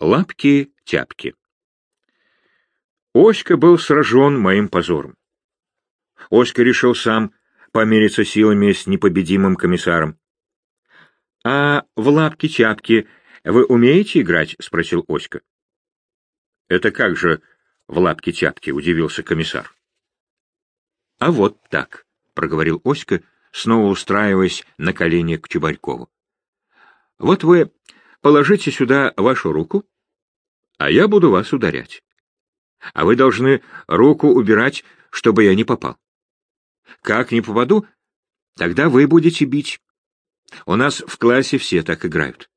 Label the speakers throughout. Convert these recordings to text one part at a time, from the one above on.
Speaker 1: Лапки-тяпки. Оська был сражен моим позором. Оська решил сам помериться силами с непобедимым комиссаром. — А в лапки-тяпки вы умеете играть? — спросил Оська. — Это как же в лапки-тяпки? — удивился комиссар. — А вот так, — проговорил Оська, снова устраиваясь на колени к Чубарькову. — Вот вы положите сюда вашу руку, а я буду вас ударять. А вы должны руку убирать, чтобы я не попал. Как не попаду, тогда вы будете бить. У нас в классе все так играют.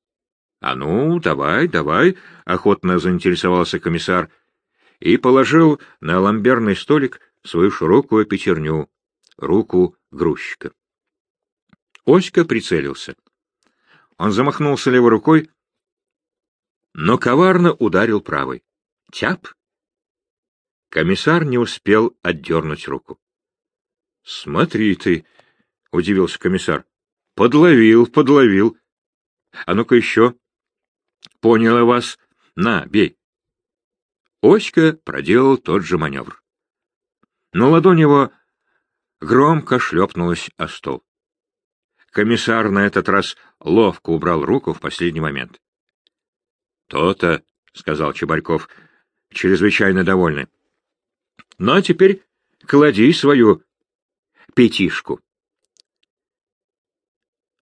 Speaker 1: — А ну, давай, давай, — охотно заинтересовался комиссар и положил на ламберный столик свою широкую пятерню, руку грузчика. Оська прицелился. Он замахнулся левой рукой, но коварно ударил правой. Тяп! Комиссар не успел отдернуть руку. — Смотри ты, — удивился комиссар. — Подловил, подловил. А ну-ка еще. — Понял я вас. На, бей. Оська проделал тот же маневр. Но ладонь его громко шлепнулась о стол. Комиссар на этот раз ловко убрал руку в последний момент. «То-то», — сказал Чебарьков, чрезвычайно довольный. «Ну, а теперь клади свою пятишку».